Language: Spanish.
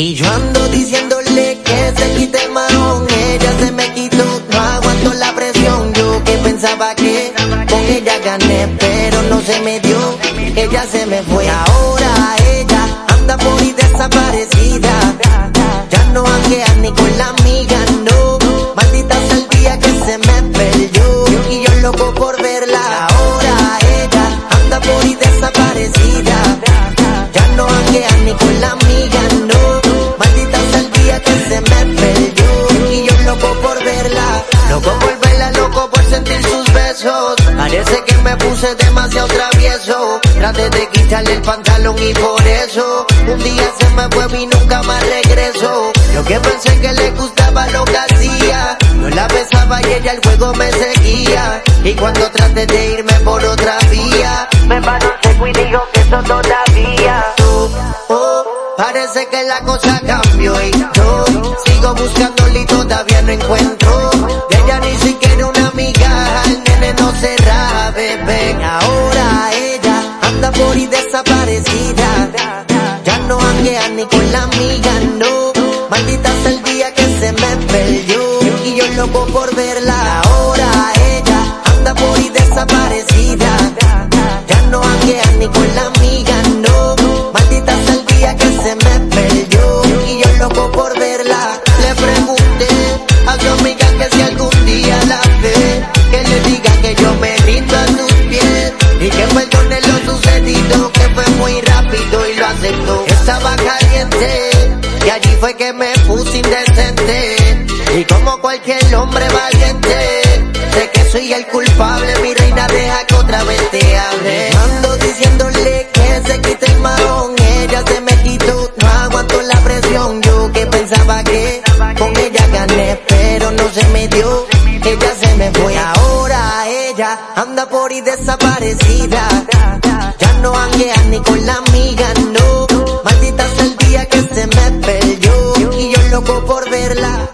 Y yo ando diciéndole que se quite el marón, ella se me quitó, no aguanto la presión, yo que pensaba que con ella gané, pero no se me dio, ella se me fue, ahora ella anda por ahí desaparecida, ya no hanguea ni con la amiga, no, maldita sea el día que se me perdió, y yo loco por parece que me puse demasiado travieso, traté de quitarle el pantalón y por eso, un día se me fue y nunca más regresó, lo que pensé que le gustaba lo que hacía, yo la besaba y ella el juego me seguía, y cuando traté de irme por otra vía, me seco y digo que eso todavía, oh, oh, parece que la cosa cambió y yo sigo buscándole y todavía no encuentro, ahí desaparecida, ya no hanguea ni con la amiga, no, maldita sea el día que se me perdió, y yo loco por verla, ahora. Ella anda por ahí desaparecida, ya no hanguea ni con la amiga, no, maldita sea el día que se me perdió, y yo loco por verla, le pregunté a su amiga que si algún día la ve, que le diga que yo me rindo a sus pies, y que perdone lo sucedido, que fue muy rápido y lo aceptó, estaba caliente, y allí fue que me puse indecente, y como cualquier hombre valiente, sé que soy el culpable, anda por y desaparecida. Ya no hangueas ni con la amiga, no. Maldita es el día que se me perdió y yo loco por verla.